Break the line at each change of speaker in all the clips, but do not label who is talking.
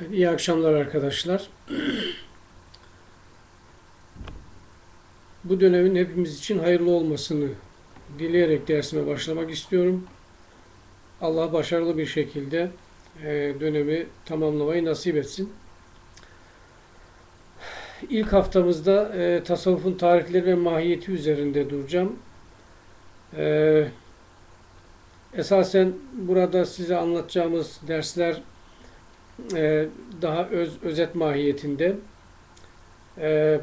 Evet, İyi akşamlar arkadaşlar. Bu dönemin hepimiz için hayırlı olmasını dileyerek dersime başlamak istiyorum. Allah başarılı bir şekilde e, dönemi tamamlamayı nasip etsin. İlk haftamızda e, tasavvufun tarihleri ve mahiyeti üzerinde duracağım. E, esasen burada size anlatacağımız dersler e, daha öz özet mahiyetinde. E,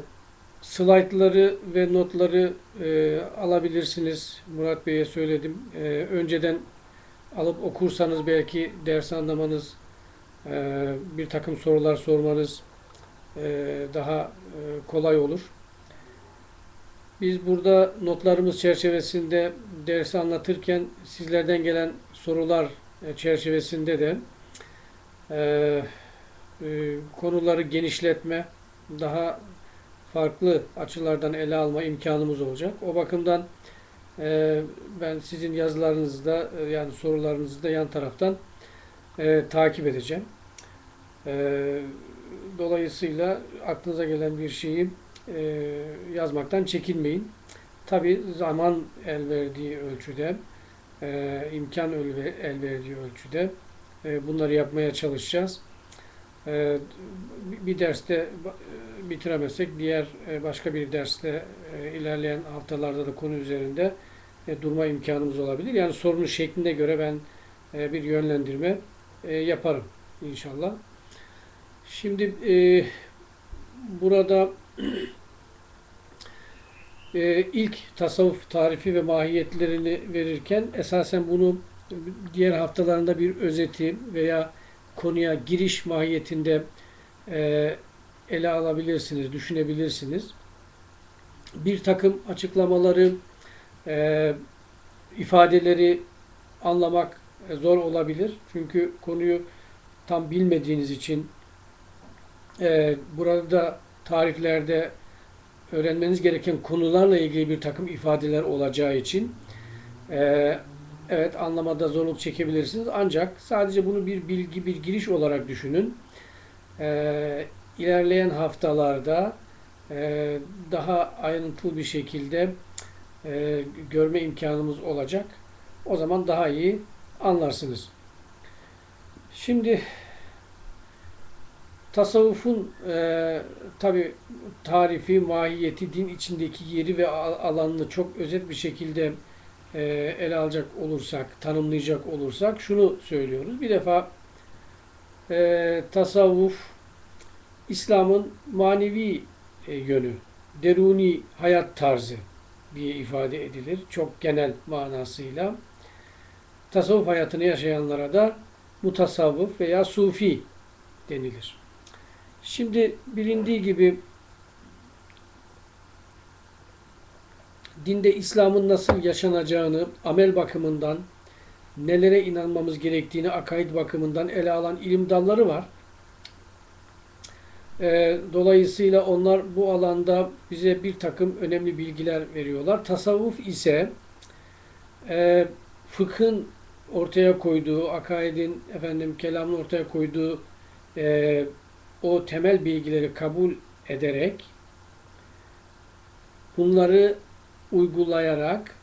slaytları ve notları e, alabilirsiniz. Murat Bey'e söyledim. E, önceden alıp okursanız belki ders anlamanız, e, bir takım sorular sormanız e, daha kolay olur. Biz burada notlarımız çerçevesinde dersi anlatırken sizlerden gelen sorular çerçevesinde de e, e, konuları genişletme, daha farklı açılardan ele alma imkanımız olacak. O bakımdan e, ben sizin yazılarınızda e, yani sorularınızı da yan taraftan e, takip edeceğim. E, dolayısıyla aklınıza gelen bir şeyi e, yazmaktan çekinmeyin. Tabi zaman el verdiği ölçüde, e, imkan el, verdiği ölçüde bunları yapmaya çalışacağız. E, bir derste e, bitiremezsek diğer başka bir derste ilerleyen haftalarda da konu üzerinde durma imkanımız olabilir. Yani sorunun şekline göre ben bir yönlendirme yaparım inşallah. Şimdi burada ilk tasavvuf tarifi ve mahiyetlerini verirken esasen bunu diğer haftalarında bir özeti veya konuya giriş mahiyetinde e, ele alabilirsiniz, düşünebilirsiniz. Bir takım açıklamaları, e, ifadeleri anlamak zor olabilir. Çünkü konuyu tam bilmediğiniz için e, burada tariflerde öğrenmeniz gereken konularla ilgili bir takım ifadeler olacağı için e, Evet anlamada zorluk çekebilirsiniz. Ancak sadece bunu bir bilgi, bir giriş olarak düşünün. Ee, ilerleyen haftalarda e, daha ayrıntılı bir şekilde e, görme imkanımız olacak. O zaman daha iyi anlarsınız. Şimdi tasavvufun e, tabi tarifi, mahiyeti, din içindeki yeri ve alanını çok özet bir şekilde e, ele alacak olursak, tanımlayacak olursak şunu söylüyoruz. Bir defa e, tasavvuf İslam'ın manevi e, yönü, deruni hayat tarzı diye ifade edilir. Çok genel manasıyla. Tasavvuf hayatını yaşayanlara da mutasavvıf veya sufi denilir. Şimdi bilindiği gibi dinde İslam'ın nasıl yaşanacağını amel bakımından, nelere inanmamız gerektiğini akaid bakımından ele alan ilim dalları var. E, dolayısıyla onlar bu alanda bize bir takım önemli bilgiler veriyorlar. Tasavvuf ise e, fıkhın ortaya koyduğu, akaidin, efendim kelamın ortaya koyduğu e, o temel bilgileri kabul ederek bunları uygulayarak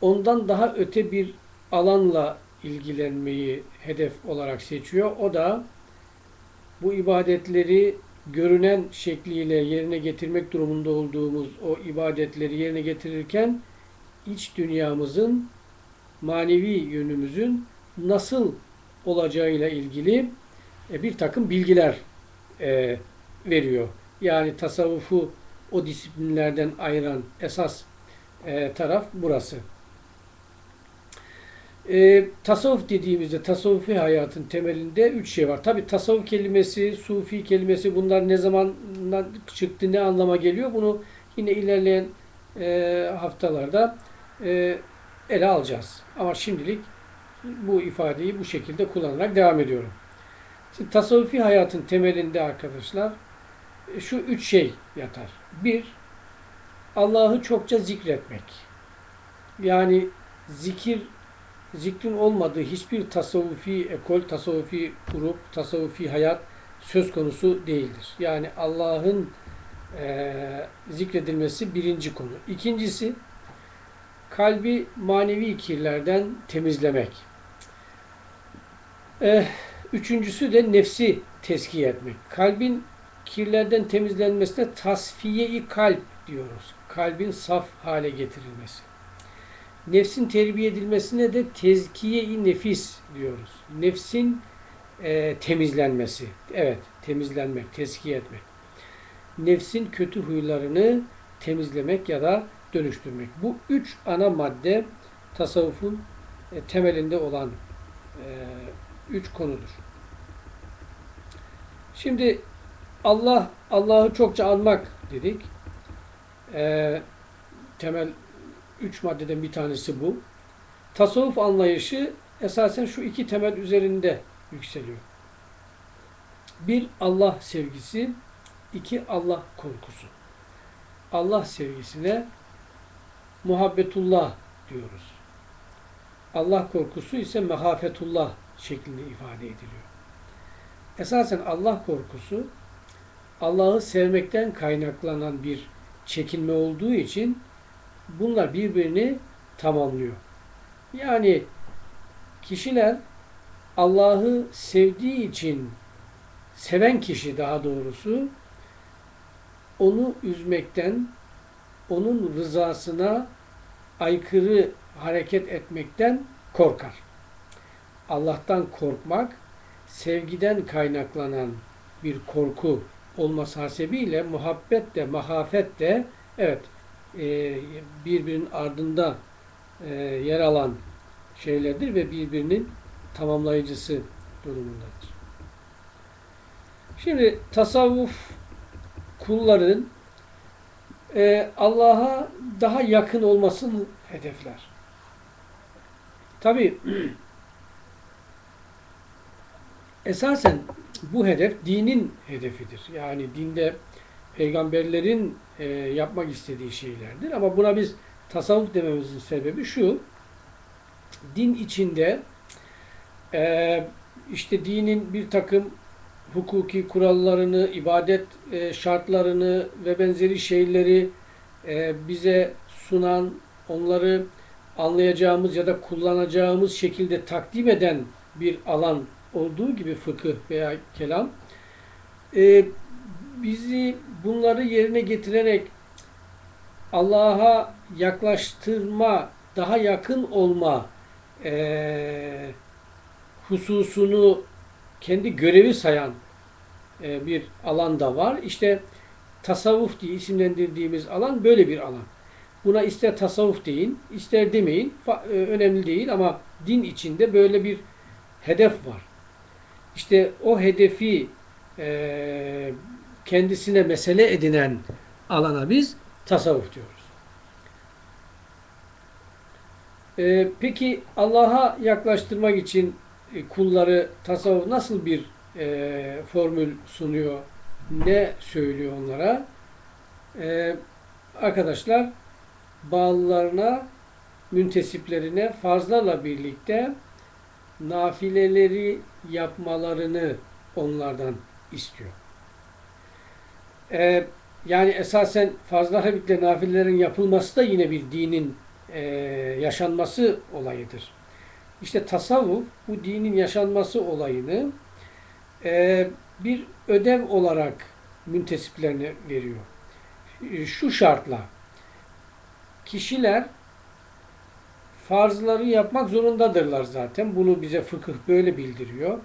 ondan daha öte bir alanla ilgilenmeyi hedef olarak seçiyor. O da bu ibadetleri görünen şekliyle yerine getirmek durumunda olduğumuz o ibadetleri yerine getirirken iç dünyamızın manevi yönümüzün nasıl olacağıyla ilgili e, bir takım bilgiler e, veriyor. Yani tasavvufu o disiplinlerden ayıran esas e, taraf burası. E, tasavvuf dediğimizde tasavvufi hayatın temelinde üç şey var. Tabi tasavvuf kelimesi, sufi kelimesi bunlar ne zaman çıktı, ne anlama geliyor bunu yine ilerleyen e, haftalarda e, ele alacağız. Ama şimdilik bu ifadeyi bu şekilde kullanarak devam ediyorum. Şimdi tasavvufi hayatın temelinde arkadaşlar şu üç şey yatar. Bir, Allah'ı çokça zikretmek. Yani zikir zikrin olmadığı hiçbir tasavvufi ekol, tasavvufi grup, tasavvufi hayat söz konusu değildir. Yani Allah'ın e, zikredilmesi birinci konu. İkincisi, kalbi manevi kirlerden temizlemek. E, üçüncüsü de nefsi teskiye etmek. Kalbin kirlerden temizlenmesine tasfiye-i kalp diyoruz. Kalbin saf hale getirilmesi. Nefsin terbiye edilmesine de tezkiye-i nefis diyoruz. Nefsin e, temizlenmesi. Evet, temizlenmek, tezkiye etmek. Nefsin kötü huylarını temizlemek ya da dönüştürmek. Bu üç ana madde tasavvufun e, temelinde olan e, üç konudur. Şimdi Allah, Allah'ı çokça anmak dedik. E, temel üç maddeden bir tanesi bu. Tasavvuf anlayışı esasen şu iki temel üzerinde yükseliyor. Bir Allah sevgisi, iki Allah korkusu. Allah sevgisine muhabbetullah diyoruz. Allah korkusu ise mehafetullah şeklinde ifade ediliyor. Esasen Allah korkusu Allah'ı sevmekten kaynaklanan bir çekinme olduğu için bunlar birbirini tamamlıyor. Yani kişiler Allah'ı sevdiği için seven kişi daha doğrusu onu üzmekten, onun rızasına aykırı hareket etmekten korkar. Allah'tan korkmak, sevgiden kaynaklanan bir korku olması hasebiyle muhabbet de, mahafet de evet e, birbirinin ardında e, yer alan şeylerdir ve birbirinin tamamlayıcısı durumundadır. Şimdi tasavvuf kulların e, Allah'a daha yakın olmasını hedefler. Tabi esasen bu hedef dinin hedefidir. Yani dinde peygamberlerin e, yapmak istediği şeylerdir. Ama buna biz tasavvuf dememizin sebebi şu. Din içinde e, işte dinin bir takım hukuki kurallarını, ibadet e, şartlarını ve benzeri şeyleri e, bize sunan, onları anlayacağımız ya da kullanacağımız şekilde takdim eden bir alan olduğu gibi fıkıh veya kelam e, bizi bunları yerine getirerek Allah'a yaklaştırma, daha yakın olma e, hususunu kendi görevi sayan e, bir alan da var. İşte tasavvuf diye isimlendirdiğimiz alan böyle bir alan. Buna ister tasavvuf deyin, ister demeyin. E, önemli değil ama din içinde böyle bir hedef var. İşte o hedefi e, kendisine mesele edinen alana biz tasavvuf diyoruz. E, peki Allah'a yaklaştırmak için e, kulları tasavvuf nasıl bir e, formül sunuyor? Ne söylüyor onlara? E, arkadaşlar bağlılarına, müntesiplerine farzlarla birlikte nafileleri yapmalarını onlardan istiyor. Ee, yani esasen farzlarla birlikte nafilelerin yapılması da yine bir dinin e, yaşanması olayıdır. İşte tasavvuf bu dinin yaşanması olayını e, bir ödev olarak müntesiplerine veriyor. Şu şartla kişiler farzları yapmak zorundadırlar zaten. Bunu bize fıkıh böyle bildiriyor.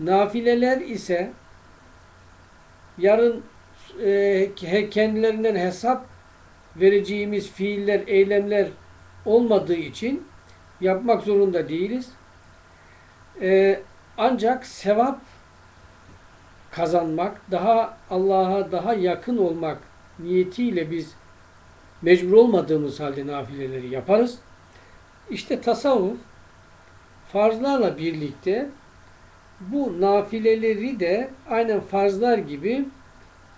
Nafileler ise yarın e, kendilerinden hesap vereceğimiz fiiller, eylemler olmadığı için yapmak zorunda değiliz. E, ancak sevap kazanmak, daha Allah'a daha yakın olmak niyetiyle biz mecbur olmadığımız halde nafileleri yaparız. İşte tasavvuf farzlarla birlikte bu nafileleri de aynen farzlar gibi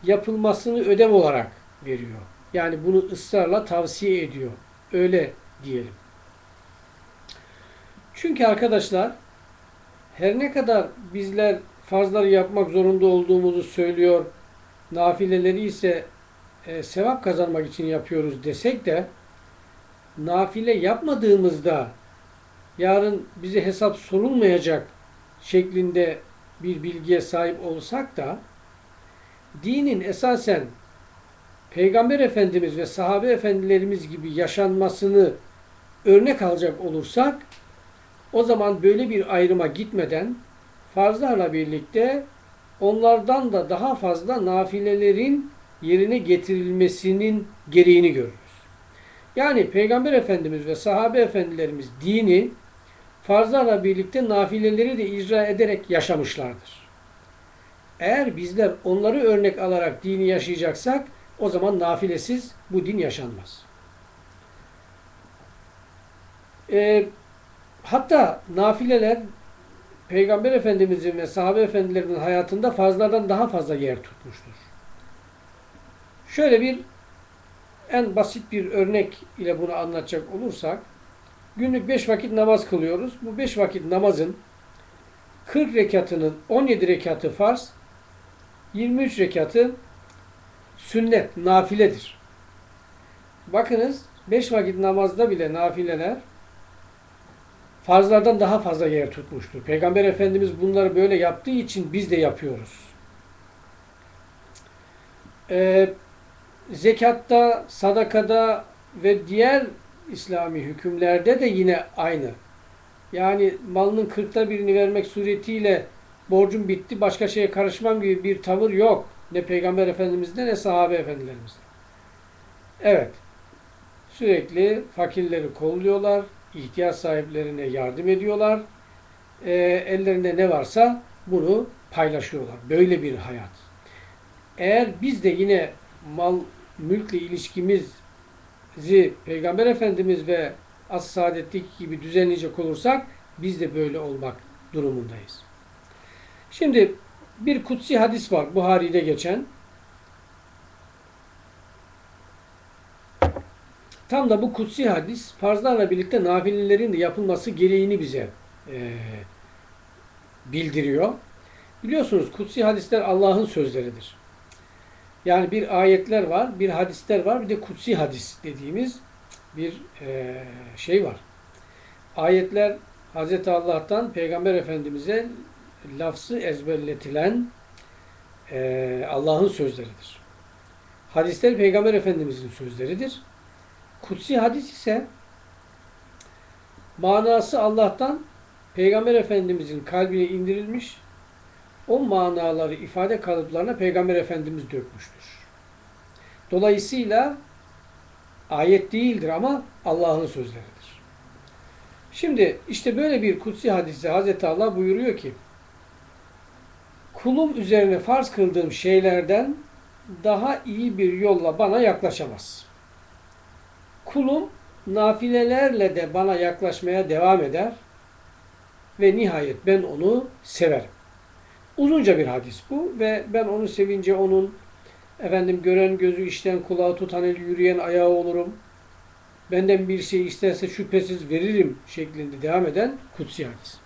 yapılmasını ödev olarak veriyor. Yani bunu ısrarla tavsiye ediyor. Öyle diyelim. Çünkü arkadaşlar her ne kadar bizler farzları yapmak zorunda olduğumuzu söylüyor, nafileleri ise e, sevap kazanmak için yapıyoruz desek de nafile yapmadığımızda yarın bize hesap sorulmayacak şeklinde bir bilgiye sahip olsak da dinin esasen Peygamber Efendimiz ve sahabe efendilerimiz gibi yaşanmasını örnek alacak olursak o zaman böyle bir ayrıma gitmeden farzlarla birlikte onlardan da daha fazla nafilelerin yerine getirilmesinin gereğini görürüz. Yani Peygamber Efendimiz ve sahabe efendilerimiz dini farzlarla birlikte nafileleri de icra ederek yaşamışlardır. Eğer bizler onları örnek alarak dini yaşayacaksak o zaman nafilesiz bu din yaşanmaz. E, hatta nafileler Peygamber Efendimizin ve sahabe efendilerinin hayatında fazladan daha fazla yer tutmuştur. Şöyle bir en basit bir örnek ile bunu anlatacak olursak günlük 5 vakit namaz kılıyoruz. Bu 5 vakit namazın 40 rekatının 17 rekatı farz, 23 rekatı sünnet, nafiledir. Bakınız 5 vakit namazda bile nafileler farzlardan daha fazla yer tutmuştur. Peygamber Efendimiz bunları böyle yaptığı için biz de yapıyoruz. Ee, zekatta, sadakada ve diğer İslami hükümlerde de yine aynı. Yani malının kırkta birini vermek suretiyle borcum bitti, başka şeye karışmam gibi bir tavır yok. Ne Peygamber Efendimiz'de ne sahabe efendilerimizde. Evet, sürekli fakirleri kolluyorlar, ihtiyaç sahiplerine yardım ediyorlar. E, ellerinde ne varsa bunu paylaşıyorlar. Böyle bir hayat. Eğer biz de yine mal mülkle ilişkimizi Peygamber Efendimiz ve as saadetlik gibi düzenleyecek olursak biz de böyle olmak durumundayız. Şimdi bir kutsi hadis var Buhari'de geçen. Tam da bu kutsi hadis farzlarla birlikte nafilelerin de yapılması gereğini bize e, bildiriyor. Biliyorsunuz kutsi hadisler Allah'ın sözleridir. Yani bir ayetler var, bir hadisler var, bir de kutsi hadis dediğimiz bir e, şey var. Ayetler Hz. Allah'tan Peygamber Efendimiz'e lafzı ezberletilen e, Allah'ın sözleridir. Hadisler Peygamber Efendimiz'in sözleridir. Kutsi hadis ise manası Allah'tan Peygamber Efendimiz'in kalbine indirilmiş o manaları ifade kalıplarına Peygamber Efendimiz dökmüştür. Dolayısıyla ayet değildir ama Allah'ın sözleridir. Şimdi işte böyle bir kutsi hadiste Hazreti Allah buyuruyor ki kulum üzerine farz kıldığım şeylerden daha iyi bir yolla bana yaklaşamaz. Kulum nafilelerle de bana yaklaşmaya devam eder ve nihayet ben onu severim. Uzunca bir hadis bu ve ben onu sevince onun efendim gören gözü işten kulağı tutan el yürüyen ayağı olurum. Benden bir şey isterse şüphesiz veririm şeklinde devam eden kutsi hadis.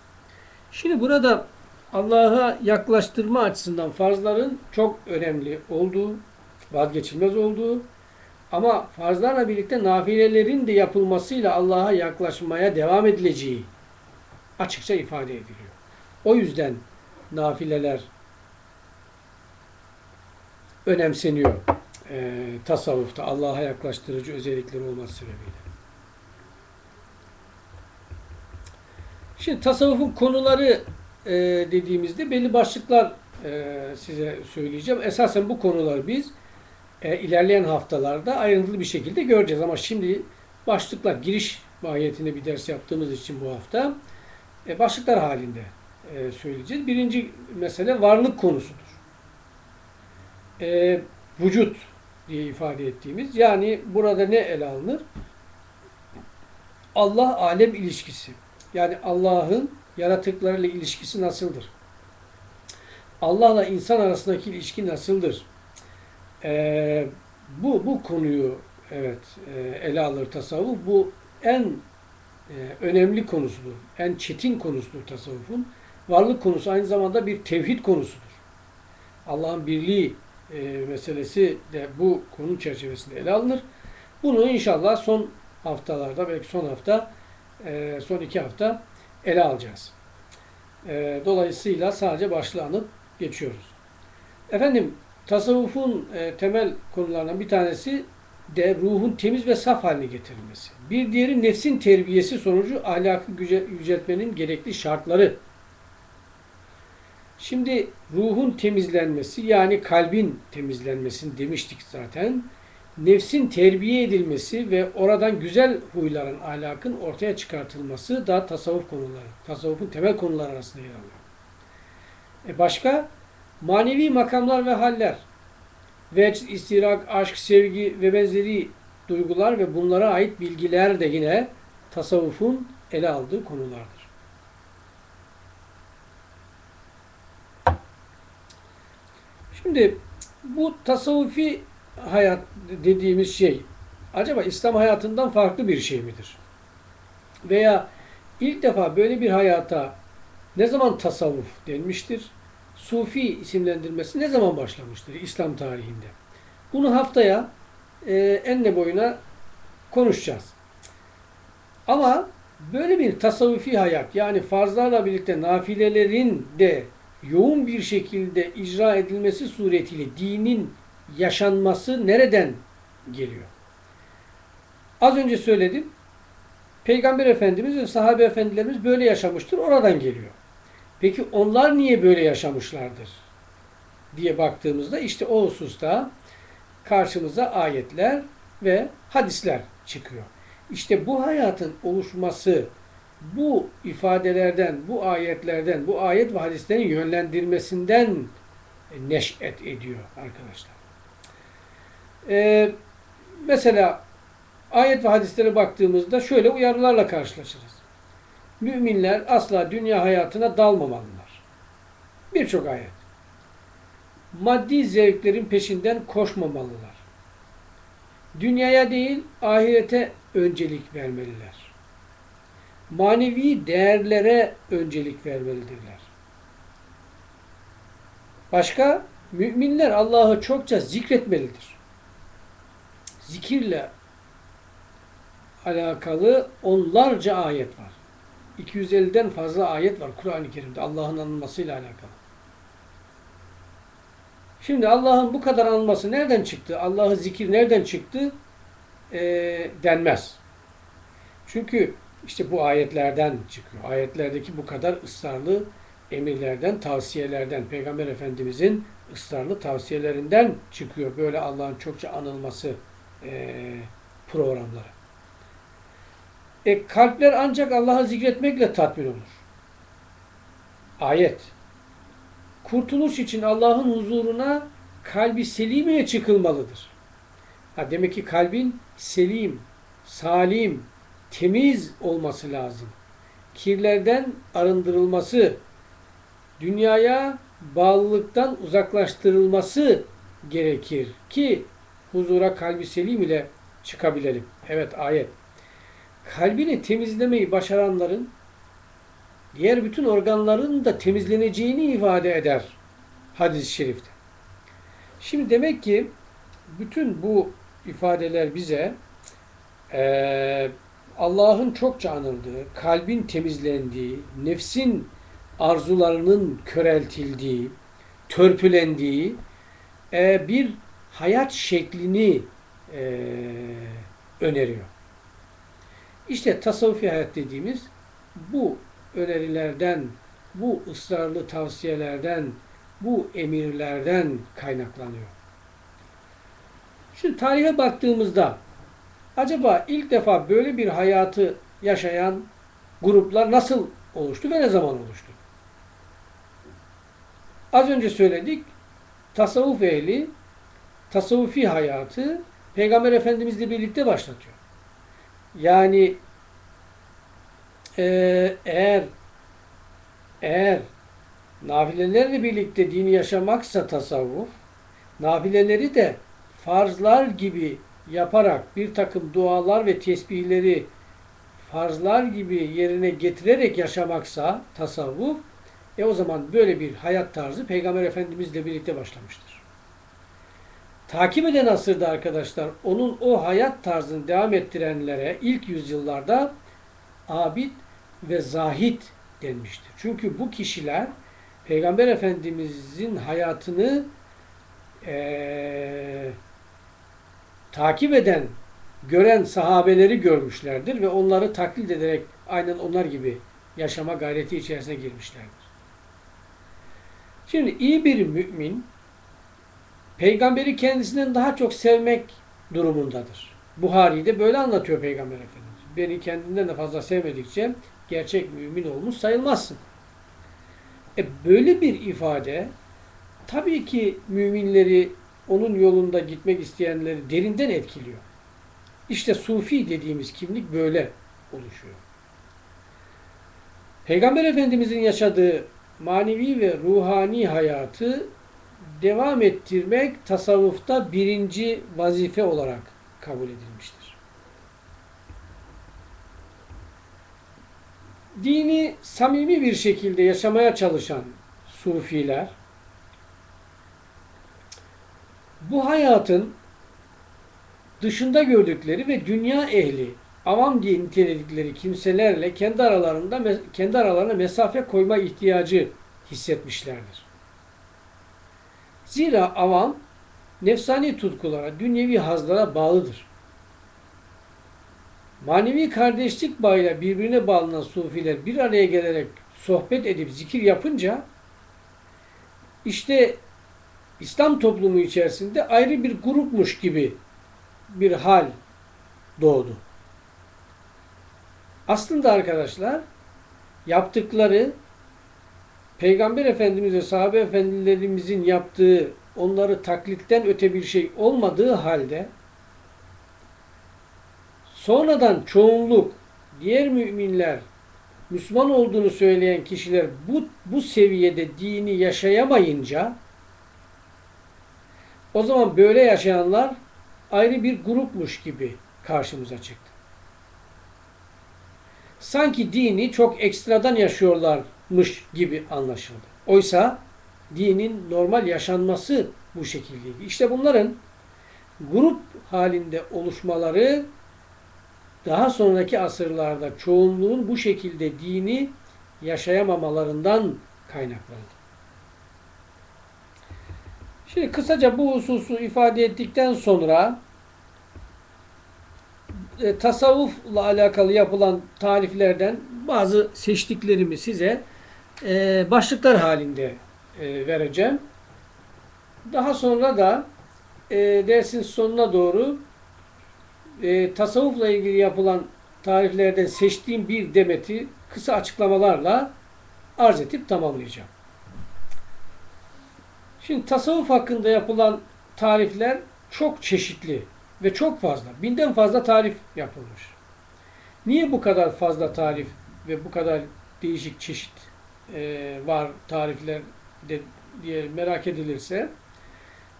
Şimdi burada Allah'a yaklaştırma açısından farzların çok önemli olduğu, vazgeçilmez olduğu ama farzlarla birlikte nafilelerin de yapılmasıyla Allah'a yaklaşmaya devam edileceği açıkça ifade ediliyor. O yüzden nafileler önemseniyor e, tasavvufta Allah'a yaklaştırıcı özellikleri olması sebebiyle. Şimdi tasavvufun konuları e, dediğimizde belli başlıklar e, size söyleyeceğim. Esasen bu konuları biz e, ilerleyen haftalarda ayrıntılı bir şekilde göreceğiz. Ama şimdi başlıklar, giriş mahiyetinde bir ders yaptığımız için bu hafta e, başlıklar halinde e, söyleyeceğiz. Birinci mesele varlık konusudur. E, vücut diye ifade ettiğimiz. Yani burada ne ele alınır? Allah-alem ilişkisi. Yani Allah'ın yaratıklarıyla ilişkisi nasıldır? Allah'la insan arasındaki ilişki nasıldır? Ee, bu bu konuyu evet e, ele alır tasavvuf. Bu en e, önemli konusudur. En çetin konusudur tasavvufun. Varlık konusu aynı zamanda bir tevhid konusudur. Allah'ın birliği e, meselesi de bu konu çerçevesinde ele alınır. Bunu inşallah son haftalarda belki son hafta e, son iki hafta ele alacağız. E, dolayısıyla sadece başlığı anıp geçiyoruz. Efendim tasavvufun e, temel konularından bir tanesi de ruhun temiz ve saf haline getirilmesi. Bir diğeri nefsin terbiyesi sonucu ahlakı yüceltmenin gerekli şartları. Şimdi ruhun temizlenmesi yani kalbin temizlenmesini demiştik zaten. Nefsin terbiye edilmesi ve oradan güzel huyların, ahlakın ortaya çıkartılması da tasavvuf konuları. Tasavvufun temel konuları arasında yer alıyor. E başka? Manevi makamlar ve haller. Vecd, istirak, aşk, sevgi ve benzeri duygular ve bunlara ait bilgiler de yine tasavvufun ele aldığı konulardır. Şimdi bu tasavvufi hayat dediğimiz şey acaba İslam hayatından farklı bir şey midir? Veya ilk defa böyle bir hayata ne zaman tasavvuf denmiştir? Sufi isimlendirmesi ne zaman başlamıştır İslam tarihinde? Bunu haftaya e, enle boyuna konuşacağız. Ama böyle bir tasavvufi hayat yani farzlarla birlikte nafilelerin de yoğun bir şekilde icra edilmesi suretiyle dinin yaşanması nereden geliyor? Az önce söyledim. Peygamber Efendimiz ve sahabe efendilerimiz böyle yaşamıştır. Oradan geliyor. Peki onlar niye böyle yaşamışlardır? diye baktığımızda işte o hususta karşımıza ayetler ve hadisler çıkıyor. İşte bu hayatın oluşması bu ifadelerden, bu ayetlerden, bu ayet ve hadislerin yönlendirmesinden neş'et ediyor arkadaşlar. Ee, mesela ayet ve hadislere baktığımızda şöyle uyarılarla karşılaşırız. Müminler asla dünya hayatına dalmamalılar. Birçok ayet. Maddi zevklerin peşinden koşmamalılar. Dünyaya değil ahirete öncelik vermeliler. Manevi değerlere öncelik vermelidirler. Başka, müminler Allah'ı çokça zikretmelidir. Zikirle alakalı onlarca ayet var. 250'den fazla ayet var Kur'an-ı Kerim'de Allah'ın anılmasıyla alakalı. Şimdi Allah'ın bu kadar anılması nereden çıktı? Allah'ı zikir nereden çıktı? E, denmez. Çünkü işte bu ayetlerden çıkıyor. Ayetlerdeki bu kadar ısrarlı emirlerden, tavsiyelerden, Peygamber Efendimizin ısrarlı tavsiyelerinden çıkıyor. Böyle Allah'ın çokça anılması e, programları. E, kalpler ancak Allah'ı zikretmekle tatmin olur. Ayet. Kurtuluş için Allah'ın huzuruna kalbi selim ile çıkılmalıdır. Ha, demek ki kalbin selim, salim, temiz olması lazım. Kirlerden arındırılması, dünyaya bağlılıktan uzaklaştırılması gerekir ki huzura kalbi selim ile çıkabilelim. Evet ayet kalbini temizlemeyi başaranların diğer bütün organların da temizleneceğini ifade eder hadis-i şerifte. Şimdi demek ki bütün bu ifadeler bize e, Allah'ın çokça anıldığı, kalbin temizlendiği, nefsin arzularının köreltildiği, törpülendiği e, bir hayat şeklini e, öneriyor. İşte tasavvufi hayat dediğimiz bu önerilerden, bu ısrarlı tavsiyelerden, bu emirlerden kaynaklanıyor. Şimdi tarihe baktığımızda acaba ilk defa böyle bir hayatı yaşayan gruplar nasıl oluştu ve ne zaman oluştu? Az önce söyledik, tasavvuf ehli tasavvufi hayatı Peygamber Efendimizle birlikte başlatıyor. Yani e, eğer eğer nafilelerle birlikte dini yaşamaksa tasavvuf, nafileleri de farzlar gibi yaparak bir takım dualar ve tesbihleri farzlar gibi yerine getirerek yaşamaksa tasavvuf, e o zaman böyle bir hayat tarzı Peygamber Efendimizle birlikte başlamıştır. Takip eden asırda arkadaşlar onun o hayat tarzını devam ettirenlere ilk yüzyıllarda abid ve zahit denmiştir. Çünkü bu kişiler Peygamber Efendimizin hayatını eee takip eden, gören sahabeleri görmüşlerdir ve onları taklit ederek aynen onlar gibi yaşama gayreti içerisine girmişlerdir. Şimdi iyi bir mümin peygamberi kendisinden daha çok sevmek durumundadır. Buhari'de böyle anlatıyor Peygamber Efendimiz. Beni kendinden de fazla sevmedikçe gerçek mümin olmuş sayılmazsın. E böyle bir ifade tabii ki müminleri onun yolunda gitmek isteyenleri derinden etkiliyor. İşte sufi dediğimiz kimlik böyle oluşuyor. Peygamber Efendimizin yaşadığı manevi ve ruhani hayatı devam ettirmek tasavvufta birinci vazife olarak kabul edilmiştir. Dini samimi bir şekilde yaşamaya çalışan sufiler bu hayatın dışında gördükleri ve dünya ehli, avam diye niteledikleri kimselerle kendi aralarında kendi aralarına mesafe koyma ihtiyacı hissetmişlerdir. Zira avam nefsani tutkulara, dünyevi hazlara bağlıdır. Manevi kardeşlik bağıyla birbirine bağlanan sufiler bir araya gelerek sohbet edip zikir yapınca işte İslam toplumu içerisinde ayrı bir grupmuş gibi bir hal doğdu. Aslında arkadaşlar yaptıkları Peygamber Efendimiz ve sahabe efendilerimizin yaptığı onları taklitten öte bir şey olmadığı halde sonradan çoğunluk diğer müminler Müslüman olduğunu söyleyen kişiler bu, bu seviyede dini yaşayamayınca o zaman böyle yaşayanlar ayrı bir grupmuş gibi karşımıza çıktı. Sanki dini çok ekstradan yaşıyorlarmış gibi anlaşıldı. Oysa dinin normal yaşanması bu şekildeydi. İşte bunların grup halinde oluşmaları daha sonraki asırlarda çoğunluğun bu şekilde dini yaşayamamalarından kaynaklandı. Şimdi kısaca bu hususu ifade ettikten sonra e, tasavvufla alakalı yapılan tariflerden bazı seçtiklerimi size e, başlıklar halinde e, vereceğim. Daha sonra da e, dersin sonuna doğru e, tasavvufla ilgili yapılan tariflerden seçtiğim bir demeti kısa açıklamalarla arz edip tamamlayacağım. Şimdi tasavvuf hakkında yapılan tarifler çok çeşitli ve çok fazla. Binden fazla tarif yapılmış. Niye bu kadar fazla tarif ve bu kadar değişik çeşit e, var tarifler de, diye merak edilirse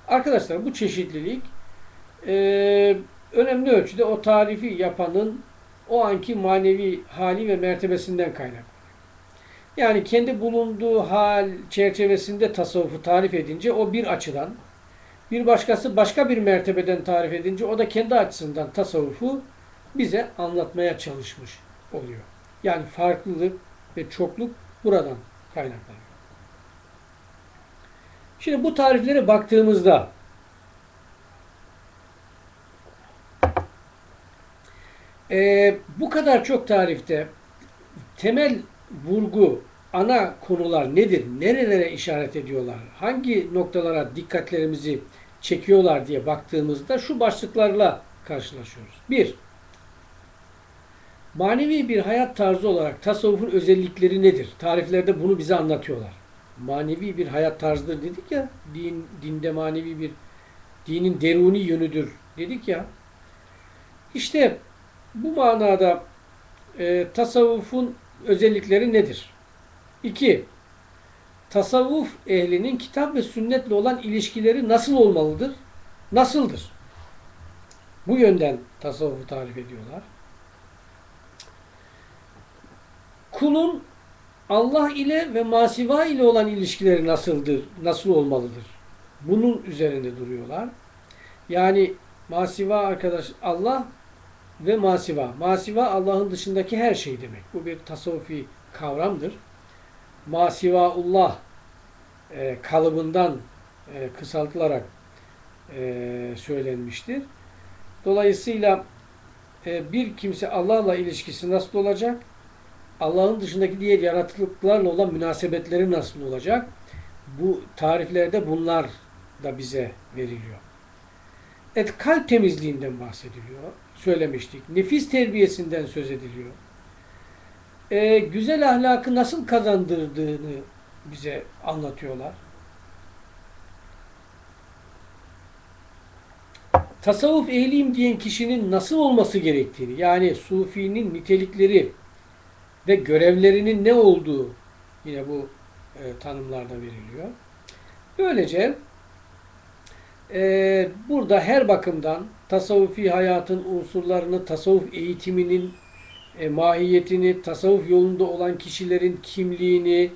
arkadaşlar bu çeşitlilik e, önemli ölçüde o tarifi yapanın o anki manevi hali ve mertebesinden kaynaklı. Yani kendi bulunduğu hal çerçevesinde tasavvufu tarif edince o bir açıdan, bir başkası başka bir mertebeden tarif edince o da kendi açısından tasavvufu bize anlatmaya çalışmış oluyor. Yani farklılık ve çokluk buradan kaynaklanıyor. Şimdi bu tariflere baktığımızda e, bu kadar çok tarifte temel vurgu, ana konular nedir? Nerelere işaret ediyorlar? Hangi noktalara dikkatlerimizi çekiyorlar diye baktığımızda şu başlıklarla karşılaşıyoruz. Bir, manevi bir hayat tarzı olarak tasavvufun özellikleri nedir? Tariflerde bunu bize anlatıyorlar. Manevi bir hayat tarzıdır dedik ya, din, dinde manevi bir, dinin deruni yönüdür dedik ya. İşte bu manada e, tasavvufun özellikleri nedir? 2. Tasavvuf ehlinin kitap ve sünnetle olan ilişkileri nasıl olmalıdır? Nasıldır? Bu yönden tasavvufu tarif ediyorlar. kulun Allah ile ve masiva ile olan ilişkileri nasıldır, nasıl olmalıdır? Bunun üzerinde duruyorlar. Yani masiva arkadaş Allah ve masiva. Masiva Allah'ın dışındaki her şey demek. Bu bir tasavvufi kavramdır. Masivaullah e, kalıbından e, kısaltılarak e, söylenmiştir. Dolayısıyla e, bir kimse Allah'la ilişkisi nasıl olacak? Allah'ın dışındaki diğer yaratıklarla olan münasebetleri nasıl olacak? Bu tariflerde bunlar da bize veriliyor. Et kalp temizliğinden bahsediliyor. Söylemiştik. Nefis terbiyesinden söz ediliyor. E, güzel ahlakı nasıl kazandırdığını bize anlatıyorlar. Tasavvuf ehliyim diyen kişinin nasıl olması gerektiğini, yani sufinin nitelikleri ve görevlerinin ne olduğu yine bu e, tanımlarda veriliyor. Böylece e, burada her bakımdan tasavvufi hayatın unsurlarını, tasavvuf eğitiminin e, mahiyetini, tasavvuf yolunda olan kişilerin kimliğini,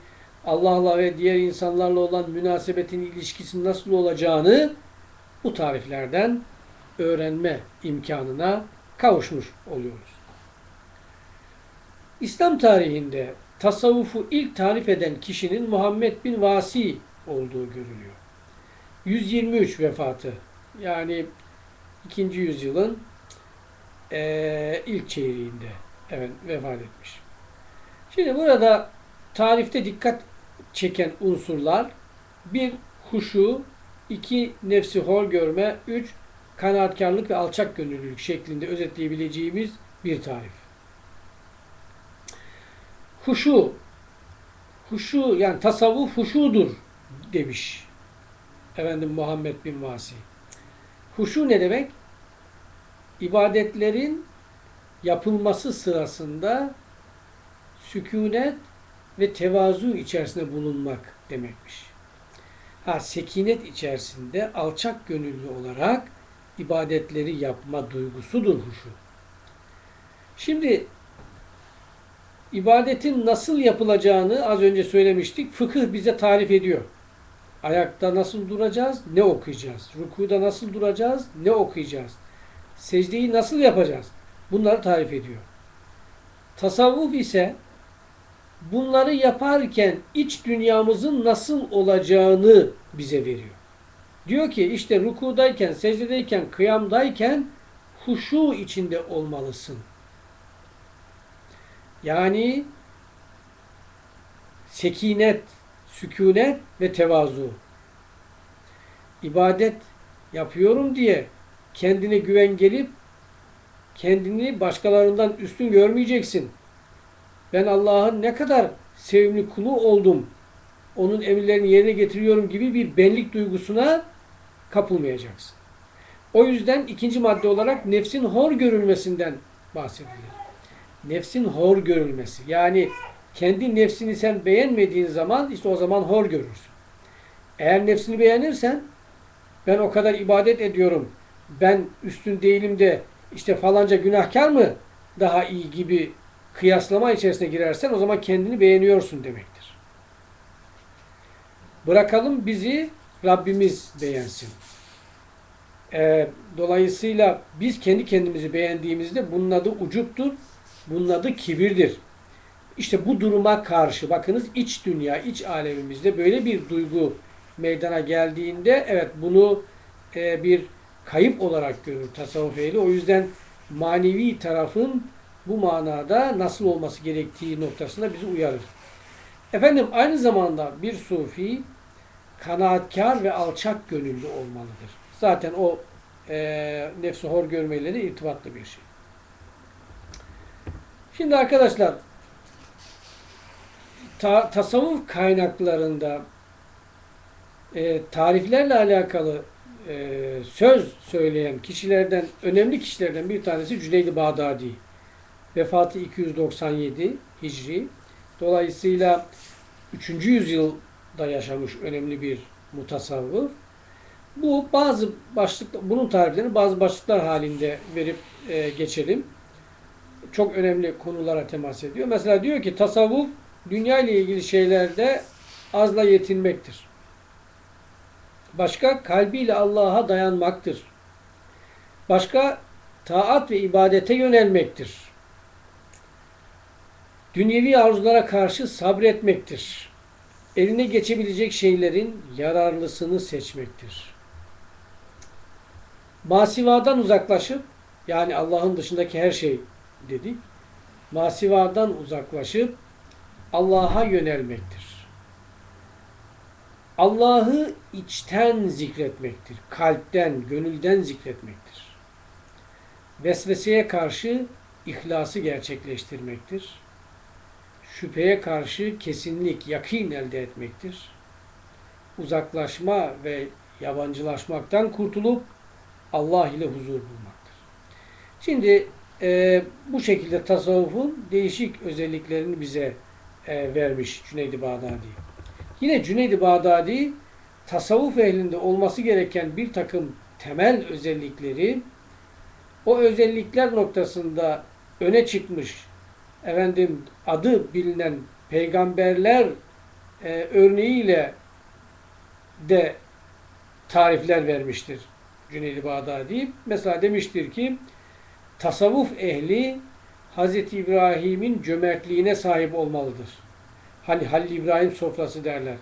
Allah'la ve diğer insanlarla olan münasebetin ilişkisi nasıl olacağını bu tariflerden öğrenme imkanına kavuşmuş oluyoruz. İslam tarihinde tasavvufu ilk tarif eden kişinin Muhammed bin Vasi olduğu görülüyor. 123 vefatı yani 2. yüzyılın e, ilk çeyreğinde evet, vefat etmiş. Şimdi burada tarifte dikkat çeken unsurlar bir huşu, iki nefsi hor görme, üç kanaatkarlık ve alçak gönüllülük şeklinde özetleyebileceğimiz bir tarif. Huşu, huşu yani tasavvuf huşudur demiş efendim Muhammed bin Vasi. Huşu ne demek? İbadetlerin yapılması sırasında sükunet ve tevazu içerisinde bulunmak demekmiş. Ha sekinet içerisinde alçak gönüllü olarak ibadetleri yapma duygusudur huşu. Şimdi ibadetin nasıl yapılacağını az önce söylemiştik. Fıkıh bize tarif ediyor. Ayakta nasıl duracağız, ne okuyacağız? Rukuda nasıl duracağız, ne okuyacağız? Secdeyi nasıl yapacağız? Bunları tarif ediyor. Tasavvuf ise bunları yaparken iç dünyamızın nasıl olacağını bize veriyor. Diyor ki işte rukudayken, secdedeyken, kıyamdayken huşu içinde olmalısın. Yani sekinet, sükunet ve tevazu. İbadet yapıyorum diye kendine güven gelip kendini başkalarından üstün görmeyeceksin. Ben Allah'ın ne kadar sevimli kulu oldum, onun emirlerini yerine getiriyorum gibi bir benlik duygusuna kapılmayacaksın. O yüzden ikinci madde olarak nefsin hor görülmesinden bahsedilir. Nefsin hor görülmesi. Yani kendi nefsini sen beğenmediğin zaman işte o zaman hor görürsün. Eğer nefsini beğenirsen ben o kadar ibadet ediyorum, ben üstün değilim de işte falanca günahkar mı daha iyi gibi kıyaslama içerisine girersen o zaman kendini beğeniyorsun demektir. Bırakalım bizi Rabbimiz beğensin. E, dolayısıyla biz kendi kendimizi beğendiğimizde bunun adı ucuptur, bunun adı kibirdir. İşte bu duruma karşı bakınız iç dünya, iç alemimizde böyle bir duygu meydana geldiğinde evet bunu e, bir kayıp olarak görür tasavvuf ehli. O yüzden manevi tarafın bu manada nasıl olması gerektiği noktasında bizi uyarır. Efendim aynı zamanda bir sufi kanaatkar ve alçak gönüllü olmalıdır. Zaten o e, nefsi hor görmeyle de irtibatlı bir şey. Şimdi arkadaşlar ta, tasavvuf kaynaklarında e, tariflerle alakalı e, söz söyleyen kişilerden, önemli kişilerden bir tanesi Cüneyd-i Bağdadi. Vefatı 297 Hicri. Dolayısıyla 3. yüzyılda yaşamış önemli bir mutasavvıf. Bu bazı başlık, bunun tariflerini bazı başlıklar halinde verip e, geçelim. çok önemli konulara temas ediyor. Mesela diyor ki tasavvuf dünya ile ilgili şeylerde azla yetinmektir. Başka kalbiyle Allah'a dayanmaktır. Başka taat ve ibadete yönelmektir. Dünyevi arzulara karşı sabretmektir. Eline geçebilecek şeylerin yararlısını seçmektir. Masivadan uzaklaşıp yani Allah'ın dışındaki her şey dedik. Masivadan uzaklaşıp Allah'a yönelmektir. Allah'ı içten zikretmektir. Kalpten, gönülden zikretmektir. Vesveseye karşı ihlası gerçekleştirmektir. Şüpheye karşı kesinlik, yakin elde etmektir. Uzaklaşma ve yabancılaşmaktan kurtulup Allah ile huzur bulmaktır. Şimdi e, bu şekilde tasavvufun değişik özelliklerini bize e, vermiş Cüneyd-i Bağdadi. Yine Cüneyd-i Bağdadi tasavvuf ehlinde olması gereken bir takım temel özellikleri o özellikler noktasında öne çıkmış efendim adı bilinen peygamberler e, örneğiyle de tarifler vermiştir Cüneyd-i Bağdadi. Mesela demiştir ki tasavvuf ehli Hz. İbrahim'in cömertliğine sahip olmalıdır. Hani Halil İbrahim sofrası derler.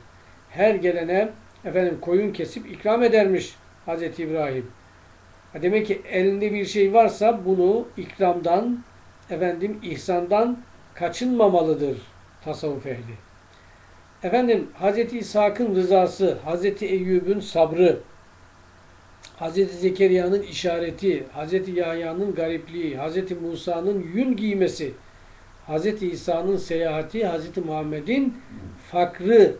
Her gelene efendim koyun kesip ikram edermiş Hz. İbrahim. Demek ki elinde bir şey varsa bunu ikramdan, efendim ihsandan kaçınmamalıdır tasavvuf ehli. Efendim Hz. İshak'ın rızası, Hz. Eyyub'un sabrı, Hz. Zekeriya'nın işareti, Hz. Yahya'nın garipliği, Hz. Musa'nın yün giymesi, Hz. İsa'nın seyahati, Hz. Muhammed'in fakrı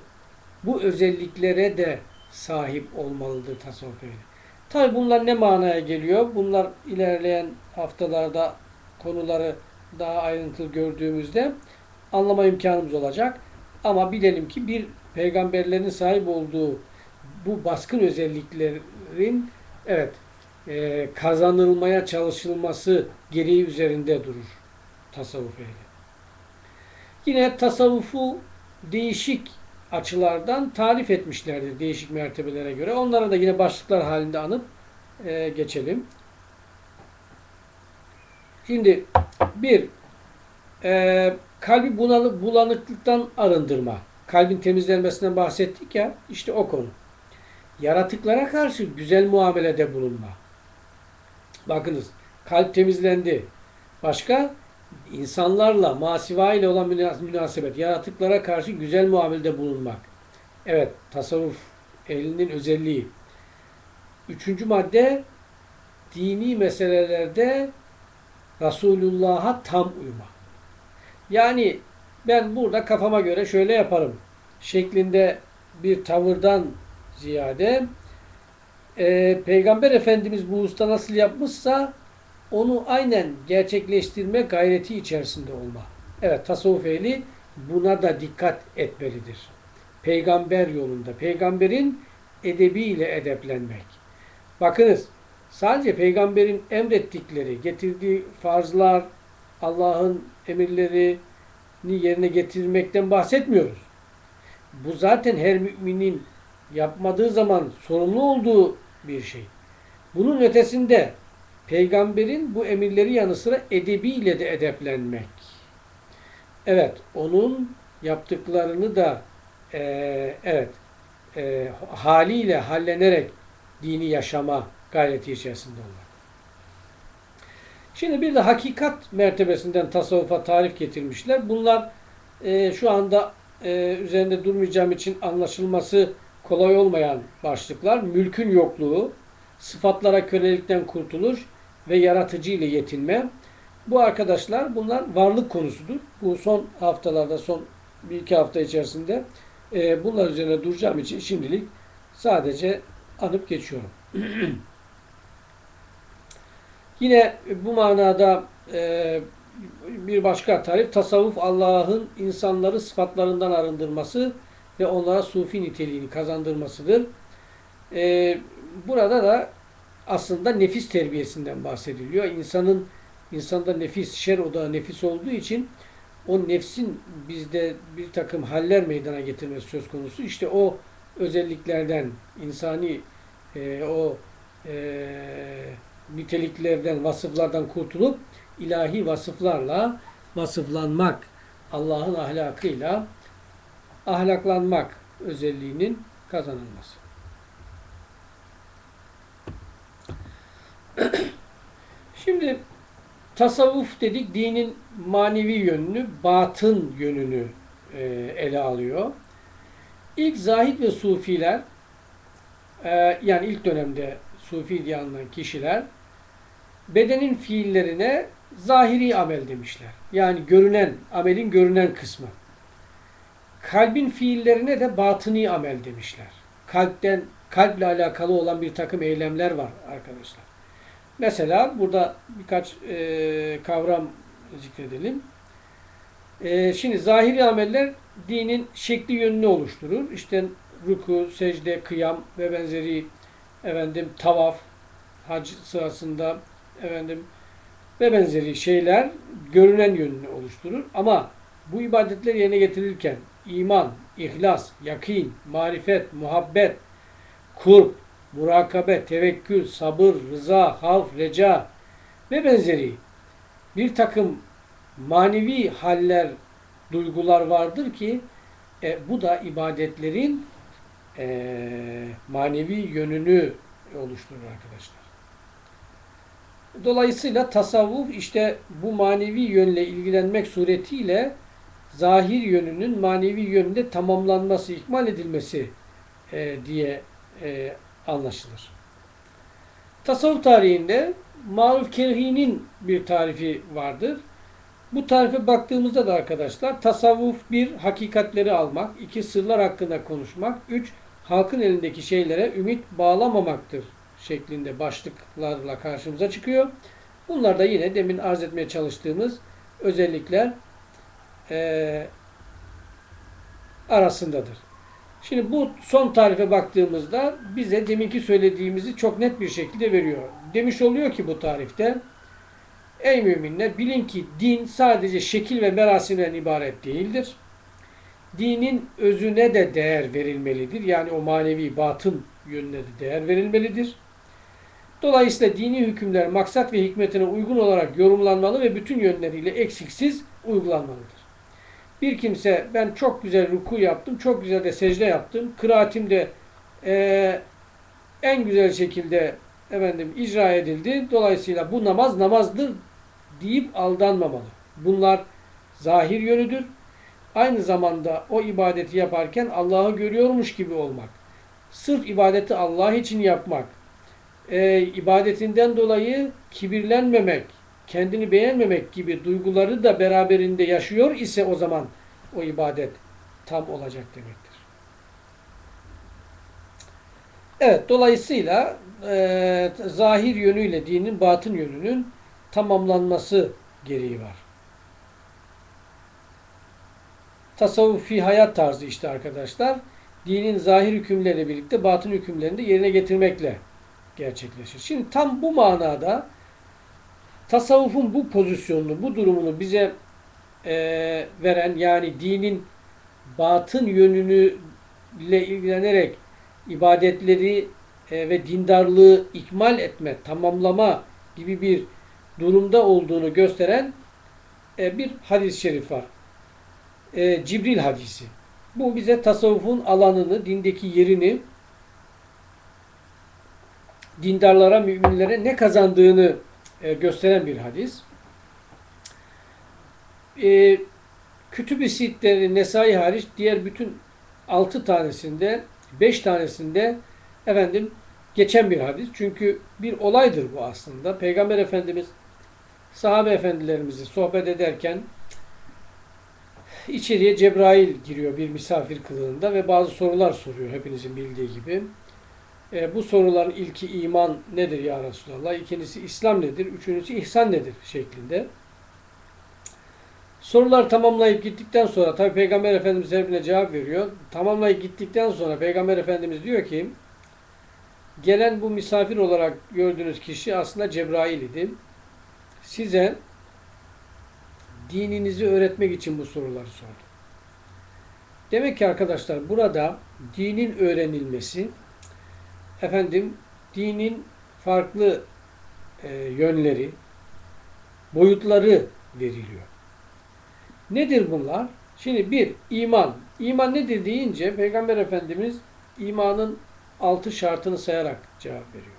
bu özelliklere de sahip olmalıdır tasavvuf ehli. Tabi bunlar ne manaya geliyor? Bunlar ilerleyen haftalarda konuları daha ayrıntılı gördüğümüzde anlama imkanımız olacak. Ama bilelim ki bir peygamberlerin sahip olduğu bu baskın özelliklerin evet e, kazanılmaya çalışılması gereği üzerinde durur tasavvuf ehli. Yine tasavvufu değişik açılardan tarif etmişlerdir değişik mertebelere göre. Onları da yine başlıklar halinde anıp e, geçelim. Şimdi bir e, kalbi bulanık, bulanıklıktan arındırma. Kalbin temizlenmesinden bahsettik ya işte o konu. Yaratıklara karşı güzel muamelede bulunma. Bakınız kalp temizlendi. Başka insanlarla, masiva ile olan münasebet, yaratıklara karşı güzel muamelede bulunmak. Evet, tasavvuf elinin özelliği. Üçüncü madde, dini meselelerde Resulullah'a tam uyma. Yani ben burada kafama göre şöyle yaparım şeklinde bir tavırdan ziyade e, Peygamber Efendimiz bu usta nasıl yapmışsa onu aynen gerçekleştirme gayreti içerisinde olma. Evet tasavvuf ehli buna da dikkat etmelidir. Peygamber yolunda, peygamberin edebiyle edeplenmek. Bakınız sadece peygamberin emrettikleri, getirdiği farzlar, Allah'ın emirlerini yerine getirmekten bahsetmiyoruz. Bu zaten her müminin yapmadığı zaman sorumlu olduğu bir şey. Bunun ötesinde peygamberin bu emirleri yanı sıra edebiyle de edeplenmek. Evet, onun yaptıklarını da e, evet e, haliyle hallenerek dini yaşama gayreti içerisinde olmak. Şimdi bir de hakikat mertebesinden tasavvufa tarif getirmişler. Bunlar e, şu anda e, üzerinde durmayacağım için anlaşılması kolay olmayan başlıklar. Mülkün yokluğu, sıfatlara kölelikten kurtuluş ve yaratıcı ile yetinme. Bu arkadaşlar bunlar varlık konusudur. Bu son haftalarda, son bir iki hafta içerisinde e, bunlar üzerine duracağım için şimdilik sadece anıp geçiyorum. Yine bu manada e, bir başka tarif tasavvuf Allah'ın insanları sıfatlarından arındırması ve onlara sufi niteliğini kazandırmasıdır. E, burada da aslında nefis terbiyesinden bahsediliyor. İnsanın insanda nefis, şer odağı nefis olduğu için o nefsin bizde bir takım haller meydana getirmesi söz konusu. İşte o özelliklerden, insani e, o e, niteliklerden, vasıflardan kurtulup ilahi vasıflarla vasıflanmak, Allah'ın ahlakıyla ahlaklanmak özelliğinin kazanılması. Şimdi tasavvuf dedik dinin manevi yönünü, batın yönünü e, ele alıyor. İlk zahid ve sufiler e, yani ilk dönemde sufi diye anılan kişiler bedenin fiillerine zahiri amel demişler. Yani görünen, amelin görünen kısmı. Kalbin fiillerine de batıni amel demişler. Kalpten, kalple alakalı olan bir takım eylemler var arkadaşlar. Mesela burada birkaç e, kavram zikredelim. E, şimdi zahiri ameller dinin şekli yönünü oluşturur. İşte ruku, secde, kıyam ve benzeri efendim tavaf, hac sırasında efendim ve benzeri şeyler görünen yönünü oluşturur. Ama bu ibadetler yerine getirilirken iman, ihlas, yakin, marifet, muhabbet, kurb, murakabe, tevekkül, sabır, rıza, havf, reca ve benzeri bir takım manevi haller, duygular vardır ki e, bu da ibadetlerin e, manevi yönünü oluşturur arkadaşlar. Dolayısıyla tasavvuf işte bu manevi yönle ilgilenmek suretiyle zahir yönünün manevi yönünde tamamlanması, ikmal edilmesi e, diye e, anlaşılır. Tasavvuf tarihinde Maruf Kerhi'nin bir tarifi vardır. Bu tarife baktığımızda da arkadaşlar tasavvuf bir hakikatleri almak, iki sırlar hakkında konuşmak, üç halkın elindeki şeylere ümit bağlamamaktır şeklinde başlıklarla karşımıza çıkıyor. Bunlar da yine demin arz etmeye çalıştığımız özellikler e, arasındadır. Şimdi bu son tarife baktığımızda bize deminki söylediğimizi çok net bir şekilde veriyor. Demiş oluyor ki bu tarifte Ey müminler bilin ki din sadece şekil ve merasimden ibaret değildir. Dinin özüne de değer verilmelidir. Yani o manevi batın yönüne de değer verilmelidir. Dolayısıyla dini hükümler maksat ve hikmetine uygun olarak yorumlanmalı ve bütün yönleriyle eksiksiz uygulanmalıdır. Bir kimse ben çok güzel ruku yaptım, çok güzel de secde yaptım, kıraatim de e, en güzel şekilde efendim icra edildi. Dolayısıyla bu namaz namazdır deyip aldanmamalı. Bunlar zahir yönüdür. Aynı zamanda o ibadeti yaparken Allah'ı görüyormuş gibi olmak. Sırf ibadeti Allah için yapmak. E, ibadetinden dolayı kibirlenmemek, kendini beğenmemek gibi duyguları da beraberinde yaşıyor ise o zaman o ibadet tam olacak demektir. Evet, dolayısıyla e, zahir yönüyle dinin batın yönünün tamamlanması gereği var. Tasavvufi hayat tarzı işte arkadaşlar. Dinin zahir hükümleriyle birlikte batın hükümlerini de yerine getirmekle gerçekleşir. Şimdi tam bu manada tasavvufun bu pozisyonunu, bu durumunu bize e, veren yani dinin batın yönünü ile ilgilenerek ibadetleri e, ve dindarlığı ikmal etme, tamamlama gibi bir durumda olduğunu gösteren e, bir hadis-i şerif var. E, Cibril hadisi. Bu bize tasavvufun alanını, dindeki yerini, dindarlara, müminlere ne kazandığını e, gösteren bir hadis. E, Kütüb-i Sitleri, Nesai hariç diğer bütün altı tanesinde, beş tanesinde efendim geçen bir hadis. Çünkü bir olaydır bu aslında. Peygamber Efendimiz sahabe efendilerimizi sohbet ederken içeriye Cebrail giriyor bir misafir kılığında ve bazı sorular soruyor hepinizin bildiği gibi. E, bu soruların ilki iman nedir ya Resulallah? İkincisi İslam nedir? Üçüncüsü ihsan nedir? şeklinde. Sorular tamamlayıp gittikten sonra tabi Peygamber Efendimiz her cevap veriyor. Tamamlayıp gittikten sonra Peygamber Efendimiz diyor ki gelen bu misafir olarak gördüğünüz kişi aslında Cebrail idi. size dininizi öğretmek için bu soruları sordum. Demek ki arkadaşlar burada dinin öğrenilmesi, efendim dinin farklı e, yönleri, boyutları veriliyor. Nedir bunlar? Şimdi bir, iman. İman nedir deyince Peygamber Efendimiz imanın altı şartını sayarak cevap veriyor.